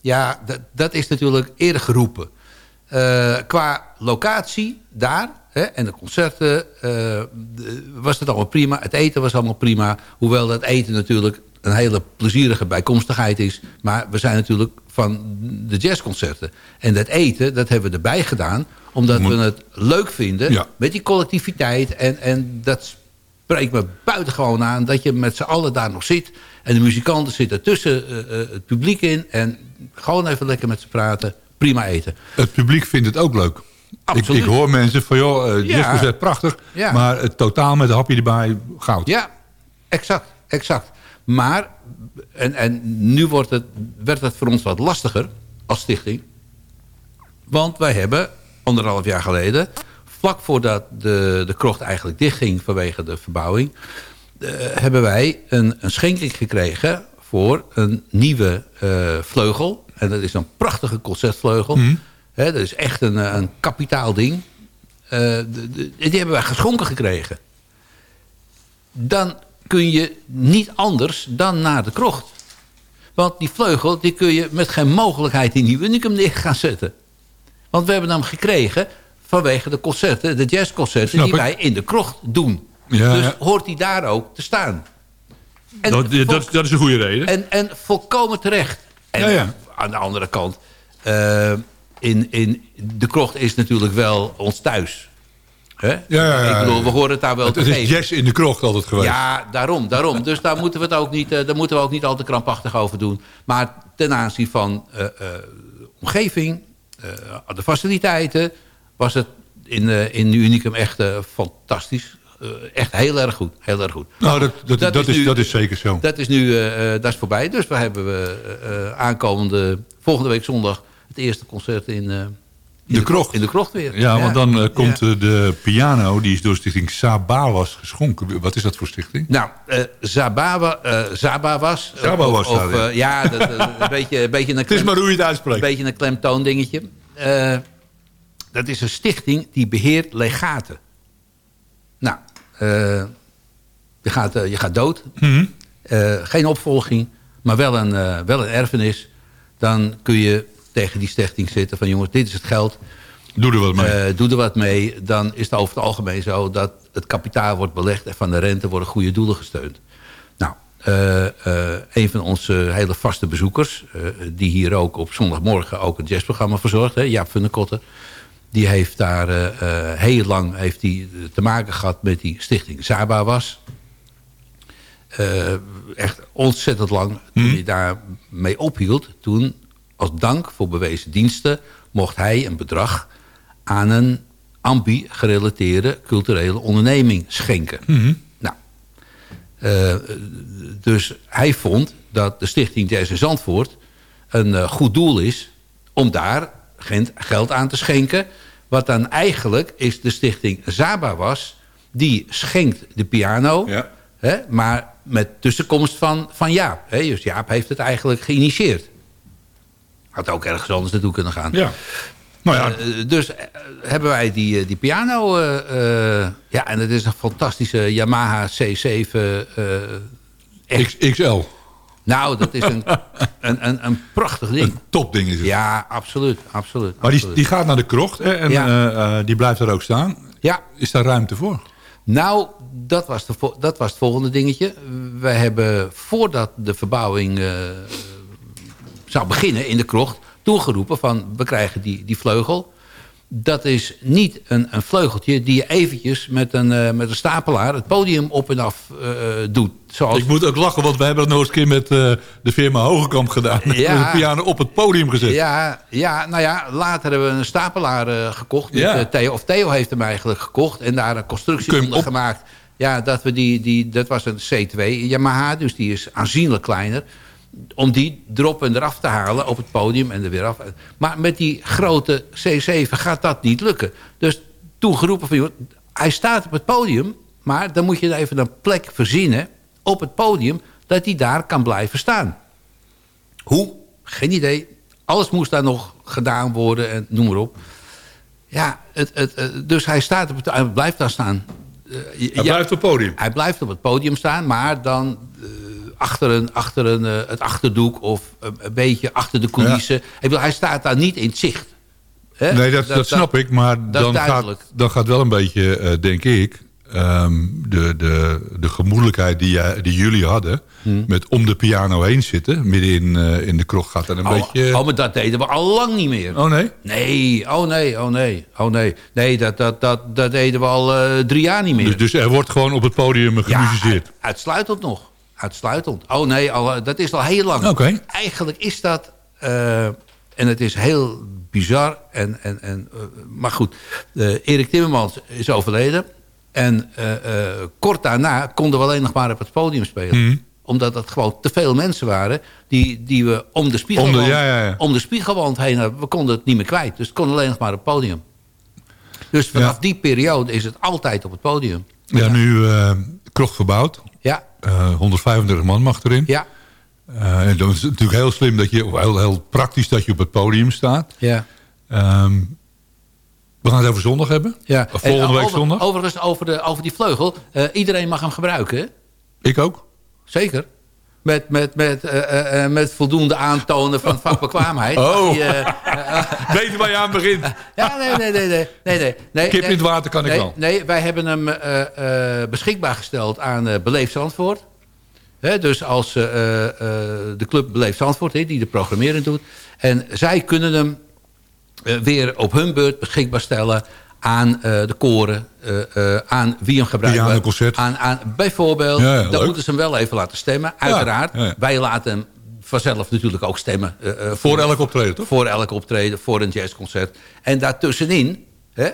ja, dat, dat is natuurlijk eerder geroepen. Qua locatie daar hè, en de concerten was het allemaal prima. Het eten was allemaal prima. Hoewel dat eten natuurlijk een hele plezierige bijkomstigheid is. Maar we zijn natuurlijk van de jazzconcerten. En dat eten, dat hebben we erbij gedaan. Omdat Moet- we het leuk vinden Ja. met die collectiviteit. En, en dat spreekt me buitengewoon aan dat je met z'n allen daar nog zit. En de muzikanten zitten tussen eh, eh, het publiek in. En gewoon even lekker met ze praten. Prima eten. Het publiek vindt het ook leuk. Ik, ik hoor mensen van, joh, eh Ja. jazzconcert prachtig. Ja. Maar het totaal met een hapje erbij, goud. Ja, exact, exact. Maar, en, en nu wordt het, werd het voor ons wat lastiger als stichting. Want wij hebben anderhalf jaar geleden... vlak voordat de, de krocht eigenlijk dichtging vanwege de verbouwing... eh, hebben wij een, een schenking gekregen voor een nieuwe eh, vleugel. En dat is een prachtige concertvleugel. Hè, dat is echt een, een kapitaal ding. Eh, die hebben wij geschonken gekregen dan kun je niet anders dan naar de krocht. Want die vleugel die kun je met geen mogelijkheid in die Unicum neer gaan zetten. Want we hebben hem gekregen vanwege de concerten, de jazzconcerten... Die wij in de krocht doen. Ja, dus ja. hoort hij daar ook te staan. En, Dat, dat, dat is een goede reden. en, en volkomen terecht. En Ja, ja. aan de andere kant... eh, in, in, de krocht is natuurlijk wel ons thuis. Hè? ja. Ik bedoel, we horen het daar wel het, te het is geven. jazz in de krocht altijd geweest. Ja, daarom, daarom. Dus daar moeten we het ook niet, eh, daar moeten we ook niet al te krampachtig over doen. Maar ten aanzien van eh, eh, omgeving, de faciliteiten, was het in, in Unicum echt fantastisch. Echt heel erg goed, heel erg goed. Nou, dat, dat, dat, Dat is nu- dat is zeker zo. Dat is nu dat is voorbij. Dus we hebben we aankomende volgende week zondag het eerste concert in, in De krocht. In de krocht weer. ja, want dan eh, komt eh, de piano, die is door stichting Sabawas geschonken. Wat is dat voor stichting? Nou, eh Zabawa, Zabawas. Zabawas Of, ja, dat, een, beetje, een beetje een Het is maar hoe je het Een uitspreekt. beetje een klemtoon dingetje. Eh, dat is een stichting die beheert legaten. Nou, je, gaat, je gaat dood. Mhm. Geen opvolging, maar wel een, wel een erfenis. Dan kun je tegen die stichting zitten van... jongens, dit is het geld, Doe er wat mee. eh, doe er wat mee. Dan is het over het algemeen zo dat het kapitaal wordt belegd... en van de rente worden goede doelen gesteund. Nou, Eh, eh, een van onze hele vaste bezoekers... die hier ook op zondagmorgen ook het jazzprogramma verzorgt... Hè, Jaap Kotten... die heeft daar heel lang heeft die te maken gehad met die stichting Zaba was. Echt ontzettend lang. Toen hij daarmee ophield... toen als dank voor bewezen diensten... mocht hij een bedrag aan een ambi-gerelateerde culturele onderneming schenken. Nou, eh, dus hij vond dat de stichting Jazz Zandvoort... een eh, goed doel is om daar geld aan te schenken. Wat dan eigenlijk is de stichting Zaba was... die schenkt de piano... Ja. Hè, maar met tussenkomst van, van Jaap. Hè? Dus Jaap heeft het eigenlijk geïnitieerd. Had ook ergens anders naartoe kunnen gaan. Ja. Nou ja, Eh, dus eh, hebben wij die, eh, die piano. eh, eh, ja, en het is een fantastische Yamaha C7. eh, X- XL. nou, dat is een, een, een, een prachtig ding. Een topding is het. Ja, absoluut. absoluut, Maar die, absoluut. die gaat naar de krocht hè, en Ja. eh, eh, die blijft er ook staan. Ja, Is daar ruimte voor? Nou, dat was, de, dat was het volgende dingetje. We hebben voordat de verbouwing eh, zou beginnen in de krocht... toegeroepen van we krijgen die, die vleugel. Dat is niet een, een vleugeltje die je eventjes met een, eh, met een stapelaar... het podium op en af eh, doet. Zoals, Ik moet ook lachen, want we hebben dat nog eens een keer met eh, de firma Hogekamp gedaan. Ja. De piano op het podium gezet. Ja, ja, nou ja, later hebben we een stapelaar gekocht. Ja. Theo, of Theo heeft hem eigenlijk gekocht en daar een constructie onder op- gemaakt. Ja, dat, we die, die, dat was een C2 Yamaha, dus die is aanzienlijk kleiner. Om die erop en eraf te halen op het podium en er weer af. Maar met die grote C7 gaat dat niet lukken. Dus toen geroepen van, joh, hij staat op het podium... maar dan moet je even een plek verzinnen op het podium... dat hij daar kan blijven staan. Hoe? Geen idee. Alles moest daar nog gedaan worden en noem maar op. Ja, het, het, het- dus hij, staat op het, hij blijft daar staan. Eh, Hij ja, blijft op het podium. hij blijft op het podium staan, maar dan eh, achter, een, achter een, eh, het achterdoek of een, een beetje achter de coulissen. Ik hij staat daar niet in het zicht. Hè? Nee, dat, dat, snap ik. Maar dan gaat, dan gaat wel een beetje, eh, denk ik... ehm, de, de, de gemoedelijkheid die, die jullie hadden... met om de piano heen zitten, midden in, eh, in de krocht... gaat dan een Oh, beetje... oh, maar dat deden we al lang niet meer. Oh nee? Nee, oh nee, oh nee, oh nee. Nee, dat, dat, dat, dat deden we al drie jaar niet meer. Dus, dus er wordt gewoon op het podium gemusiceerd. uit- uitsluitend nog. Uitsluitend. Oh nee, al, eh, dat is al heel lang. Eigenlijk is dat... eh, en het is heel bizar. En, en, en, eh, maar goed, eh, Erik Timmermans is overleden. En kort daarna konden we alleen nog maar op het podium spelen. Mhm. Omdat het gewoon te veel mensen waren... die, die we om de, spiegelwand, Om de- ja, ja, ja. om de spiegelwand heen hadden. We konden het niet meer kwijt. Dus het kon alleen nog maar op het podium. Dus vanaf die periode is het altijd op het podium. Ja, nu krocht verbouwd. Ja, Eh, 135 man mag erin. ja, Eh, en dan is natuurlijk heel slim dat je, heel, heel praktisch dat je op het podium staat. ja. Ehm, we gaan het over zondag hebben. Ja. Of volgende En week zondag. Overigens, over, de, over die vleugel. eh, iedereen mag hem gebruiken? Ik ook. Zeker. Met, met, met, eh, eh, eh, met voldoende aantonen van vakbekwaamheid. Oh. Die, Weet waar je aan begint. ja, nee, nee, nee. nee, nee, nee, nee Kip in het water kan ik wel. Nee, wij hebben hem beschikbaar gesteld aan uh, Beleef Zandvoort. Hè, dus als de club Beleef Zandvoort, die de programmering doet. En zij kunnen hem weer op hun beurt beschikbaar stellen aan eh, de koren, eh, eh, aan wie hem gebruikt. Aan, aan, bijvoorbeeld, Ja, dan moeten ze hem wel even laten stemmen, uiteraard. Wij laten hem vanzelf natuurlijk ook stemmen. Voor elk optreden, toch? voor elk optreden, voor een jazzconcert. En daartussenin hè,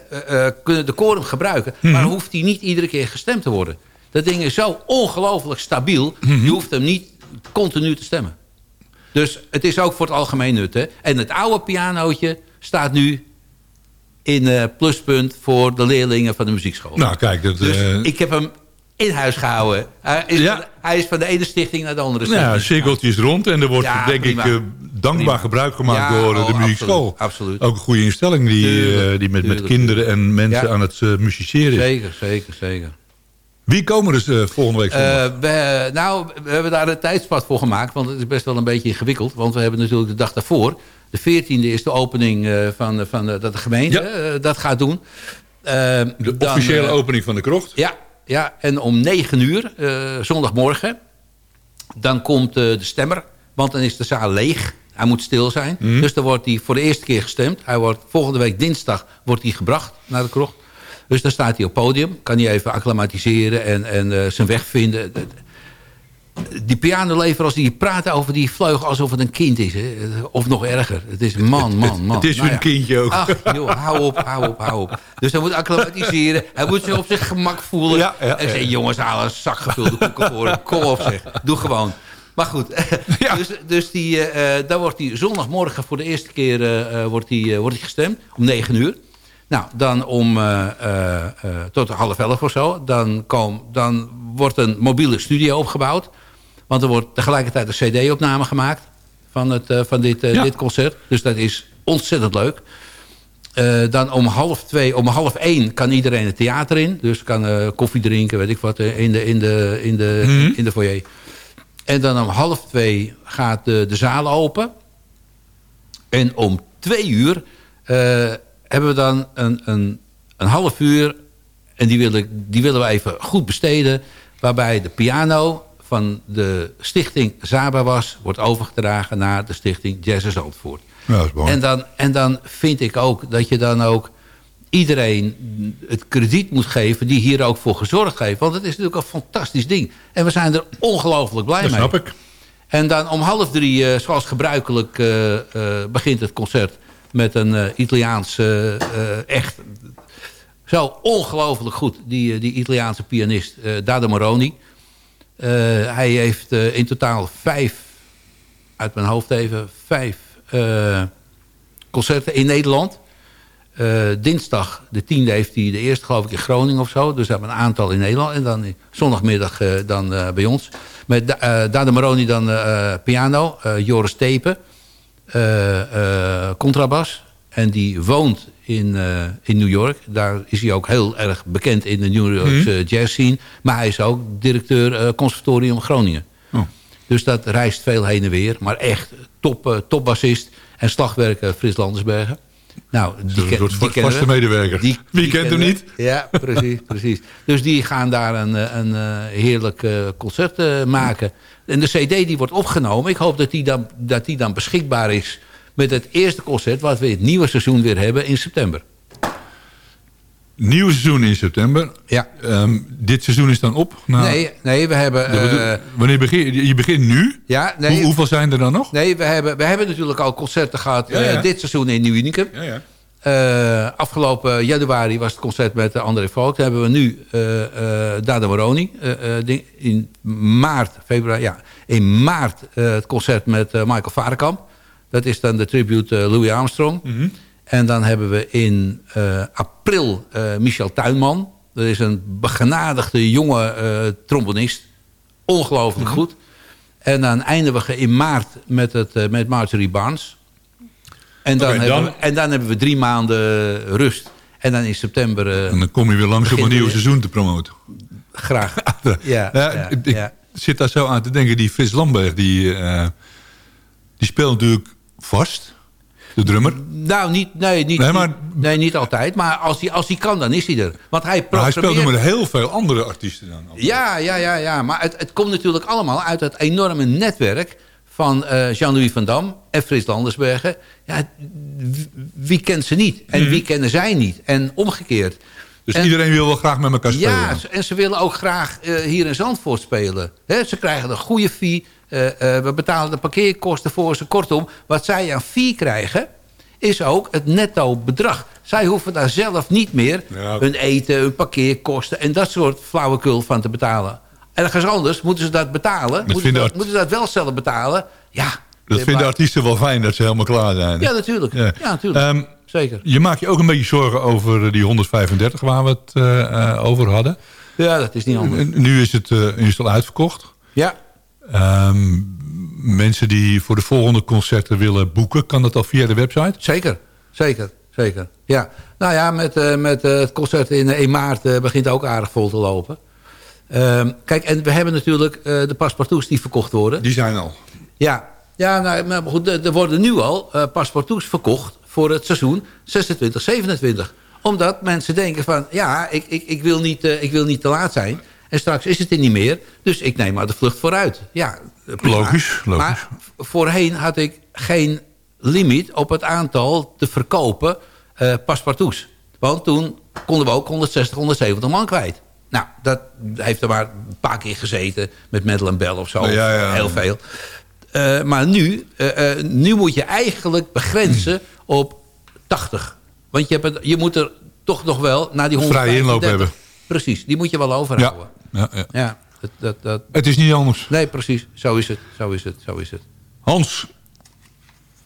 kunnen de koren hem gebruiken. Mhm. Maar hoeft hij niet iedere keer gestemd te worden. Dat ding is zo ongelooflijk stabiel. Mhm. Je hoeft hem niet continu te stemmen. Dus het is ook voor het algemeen nut. Hè? En het oude pianootje staat nu in eh, pluspunt voor de leerlingen van de muziekschool. Nou, kijk. Dat, dus eh, ik heb hem in huis gehouden. Hij is, Ja. van, hij is van de ene stichting naar de andere stichting. ja, cirkeltjes rond. En er wordt Ja, denk prima. ik eh, dankbaar Prima. gebruik gemaakt Ja, door de oh, muziekschool. absoluut, absoluut. Ook een goede instelling die, die met, met tuurlijk, kinderen en mensen aan het uh, musiceren is. Zeker, zeker, zeker. Wie komen er dus, volgende week we, nou, we hebben daar een tijdspad voor gemaakt. Want het is best wel een beetje ingewikkeld. Want we hebben natuurlijk de dag daarvoor. De 14e is de opening eh, van, van de, dat de gemeente Ja. eh, dat gaat doen. Eh, de dan, officiële eh, opening van de krocht. Ja, ja, en om 9 uur, eh, zondagmorgen... Dan komt eh, de stemmer, want dan is de zaal leeg. Hij moet stil zijn. Dus dan wordt hij voor de eerste keer gestemd. Hij wordt, volgende week dinsdag wordt hij gebracht naar de krocht. Dus dan staat hij op podium. Kan hij even acclimatiseren en, en eh, zijn weg vinden. Die pianolever, als die praat over die vleugel alsof het een kind is. Hè? Of nog erger. Het is man, man, man. Het is Nou een kindje ook. Ach, joh, hou op, hou op, hou op. Dus hij moet acclimatiseren. Hij moet zich op zijn gemak voelen. Ja, ja, en zeggen, jongens, haal een zak gevulde koeken voor hem. Kom op zeg, doe gewoon. Maar goed, Ja. dus, dus die, eh, eh, dan wordt hij zondagmorgen voor de eerste keer eh, wordt die, wordt die gestemd. Om negen uur. Nou, dan om tot half elf of zo. Dan, kom, dan wordt een mobiele studio opgebouwd. Want er wordt tegelijkertijd een cd-opname gemaakt van, het, eh, van dit, eh, Ja. dit concert. Dus dat is ontzettend leuk. Eh, dan om half twee, om half één kan iedereen het theater in. Dus kan koffie drinken, weet ik wat, in de, in de, in de, Mhm. in de foyer. En dan om half twee gaat de, de zaal open. En om twee uur hebben we dan een, een, een half uur... en die willen, die willen we even goed besteden... waarbij de piano van de stichting Zaba was... wordt overgedragen naar de stichting Jazz Zandvoort. Ja, dat is. En dan, en dan vind ik ook dat je dan ook iedereen het krediet moet geven... die hier ook voor gezorgd heeft. Want het is natuurlijk een fantastisch ding. En we zijn er ongelooflijk blij dat mee. snap ik. En dan om half drie, eh, zoals gebruikelijk, eh, eh, begint het concert... met een Italiaans, eh, echt zo ongelooflijk goed. Die, die Italiaanse pianist, Dado Moroni. Eh, hij heeft eh, in totaal vijf, uit mijn hoofd even... vijf eh, concerten in Nederland. Dinsdag, de tiende, heeft hij de eerste geloof ik in Groningen of zo. Dus we hebben een aantal in Nederland. En dan zondagmiddag dan bij ons. Met Da- Dada Maroni dan piano. Joris Tepen. contrabas. En die woont in, eh, in New York. Daar is hij ook heel erg bekend in de New Yorkse jazz scene. Maar hij is ook directeur eh, conservatorium Groningen. Oh. Dus dat reist veel heen en weer. Maar echt top, eh, topbassist. En slagwerker Frits Landersbergen. Nou, die, ken- die vaste kennen we. medewerker. Die- Wie die kent hem niet? Ja, precies, precies. Dus die gaan daar een, eh, een, eh, heerlijk eh, concert eh, maken. En de cd die wordt opgenomen. Ik hoop dat die, dan, dat die dan beschikbaar is met het eerste concert... wat we het nieuwe seizoen weer hebben in september. Nieuw seizoen in september. Ja. Ehm, dit seizoen is dan op? Nou, Nee, nee, we hebben... eh, wanneer begin je? Je begint nu? ja, nee, Hoe- hoeveel zijn er dan nog? nee we, hebben, we hebben natuurlijk al concerten gehad Ja, ja. eh, dit seizoen in Nieuw Unicum. Ja, ja. Eh, afgelopen januari was het concert met André Valk. Dan hebben we nu Dada Moroni. in maart, februari, ja. In maart het concert met Michael Varekamp. Dat is dan de tribute eh, Louis Armstrong. Mhm. En dan hebben we in eh, april eh, Michel Tuinman. Dat is een begenadigde jonge trombonist. Ongelooflijk Mhm. goed. En dan eindigen we in maart met, het, met Marjorie Barnes. En dan, We, en dan hebben we drie maanden rust. En dan in september En dan kom je weer langs om een nieuw seizoen te promoten. graag. Ja, ja, ik ja. zit daar zo aan te denken. Die Frits Lamberg, die, eh, die speelt natuurlijk vast. De drummer. Nou, niet, nee, niet, Nee, maar- nee, niet altijd. Maar als hij, als hij kan, dan is hij er. Want hij Maar hij programmeert... met heel veel andere artiesten dan. Ja, ja, ja, ja. Maar het, het komt natuurlijk allemaal uit het enorme netwerk van eh, Jean-Louis van Dam en Frits Landersbergen. Ja, wie, kent ze niet? En wie kennen zij niet? En omgekeerd. Dus En- iedereen wil wel graag met elkaar spelen. Ja, en ze willen ook graag eh, hier in Zandvoort spelen. Hè, ze krijgen een goede fee. Eh, eh, we betalen de parkeerkosten voor ze. Kortom, wat zij aan fee krijgen... is ook het netto bedrag. Zij hoeven daar zelf niet meer Ja. hun eten, hun parkeerkosten... en dat soort flauwekul van te betalen. Ergens anders moeten ze dat betalen. Moeten ze dat, art- moeten ze dat wel zelf betalen. Ja, Dat eh, vinden artiesten wel fijn dat ze helemaal klaar zijn. Ja, natuurlijk. Ja. Ja, natuurlijk. Ehm, Zeker. je maakt je ook een beetje zorgen over die 135 waar we het eh, eh, over hadden. Ja, dat is niet anders. Nu is het, eh, nu is het al uitverkocht. Ja, Ehm, mensen die voor de volgende concerten willen boeken, kan dat al via de website? Zeker, zeker, zeker. Ja. Nou ja, met, eh, met eh, het concert in, in maart eh, begint ook aardig vol te lopen. Ehm, kijk, en we hebben natuurlijk eh, de paspartouts die verkocht worden. Die zijn al. Ja, ja nou, maar goed, er worden nu al eh paspartouts verkocht voor het seizoen 26, 27. Omdat mensen denken van, ja, ik, ik, ik, wil, niet, eh, ik wil niet te laat zijn. En straks is het er niet meer. Dus ik neem maar de vlucht vooruit. Ja. Logisch, logisch. Maar voorheen had ik geen limiet op het aantal te verkopen paspartouts. Want toen konden we ook 160, 170 man kwijt. Nou, dat heeft er maar een paar keer gezeten met Madeleine Bell of zo. Ja, ja. Heel veel. Eh, maar nu, eh, nu moet je eigenlijk begrenzen op 80. Want je, hebt het, je moet er toch nog wel naar die 135. Vrije inloop hebben. Precies, die moet je wel overhouden. Ja, ja. Ja, dat, dat, dat, Het is niet anders. nee, precies. Zo is het, zo is het, zo is het. Hans,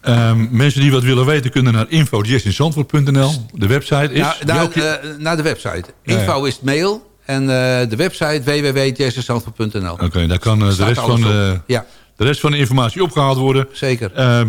ehm, mensen die wat willen weten kunnen naar info.jessinzandvoort.nl. De website is... Nou, naar, welke- eh, naar de website. Ja, ja. Info is het mail. En eh, de website www.jazzenzandvoort.nl. Oké, daar kan eh, de rest, van de. Ja, de rest van de informatie opgehaald worden. zeker. Ehm,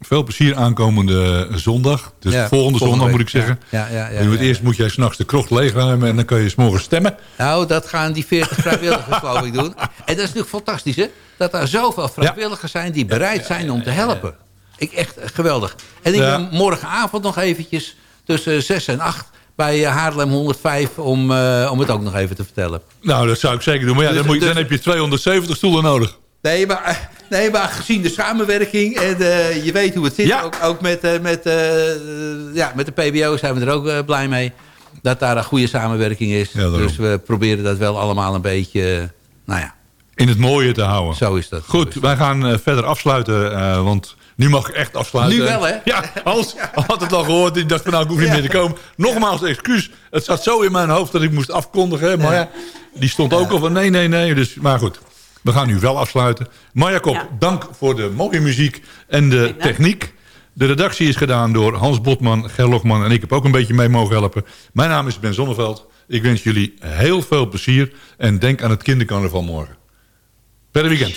veel plezier aankomende zondag. Dus Ja, volgende, zondag week. moet ik zeggen. Ja, ja, ja, ja, eerst moet jij s'nachts de krocht leegruimen en dan kan je s'morgens stemmen. Nou, dat gaan die 40 vrijwilligers geloof ik doen. En dat is natuurlijk fantastisch, hè? Dat er zoveel vrijwilligers zijn die bereid zijn om te helpen. Ik, echt geweldig. En ik ben morgenavond nog eventjes tussen 6 en 8 bij eh, Haarlem 105 om, eh, om het ook nog even te vertellen. Nou, dat zou ik zeker doen. Maar ja, Dus- dan, moet je, dan dus- heb je 270 stoelen nodig. Nee, maar, nee, maar gezien de samenwerking en eh, je weet hoe het zit, Ja. ook, ook met, eh, met, eh, ja, met de PBO zijn we er ook blij mee. Dat daar een goede samenwerking is. Ja, dus we proberen dat wel allemaal een beetje, nou ja, In het mooie te houden. zo is dat. Goed, wij gaan verder afsluiten. want nu mag ik echt afsluiten. Nu wel, hè? Ja, Hans had het al gehoord. Ik dacht van nou, ik hoef niet Ja. meer te komen. Nogmaals excuus. Het zat zo in mijn hoofd dat ik moest afkondigen. Maar ja, die stond ook al van nee, nee, nee. Dus, maar goed, we gaan nu wel afsluiten. Marja Kop, Ja. dank voor de mooie muziek en de techniek. De redactie is gedaan door Hans Botman, Ger Lokman en ik heb ook een beetje mee mogen helpen. Mijn naam is Ben Zonneveld. Ik wens jullie heel veel plezier en denk aan het kindercarnaval morgen. Verder weekend.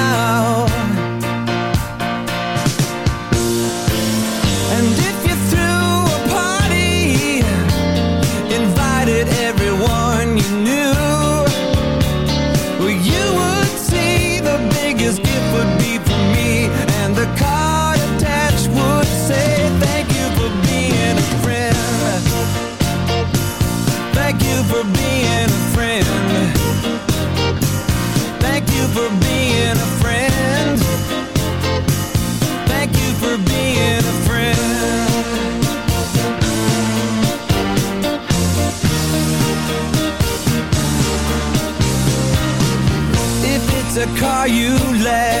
car you left